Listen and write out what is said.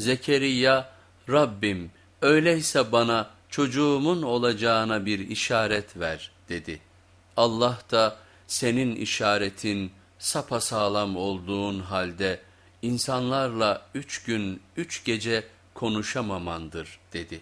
Zekeriya Rabbim öyleyse bana çocuğumun olacağına bir işaret ver dedi. Allah da senin işaretin sapasağlam olduğun halde insanlarla üç gün üç gece konuşamamandır dedi.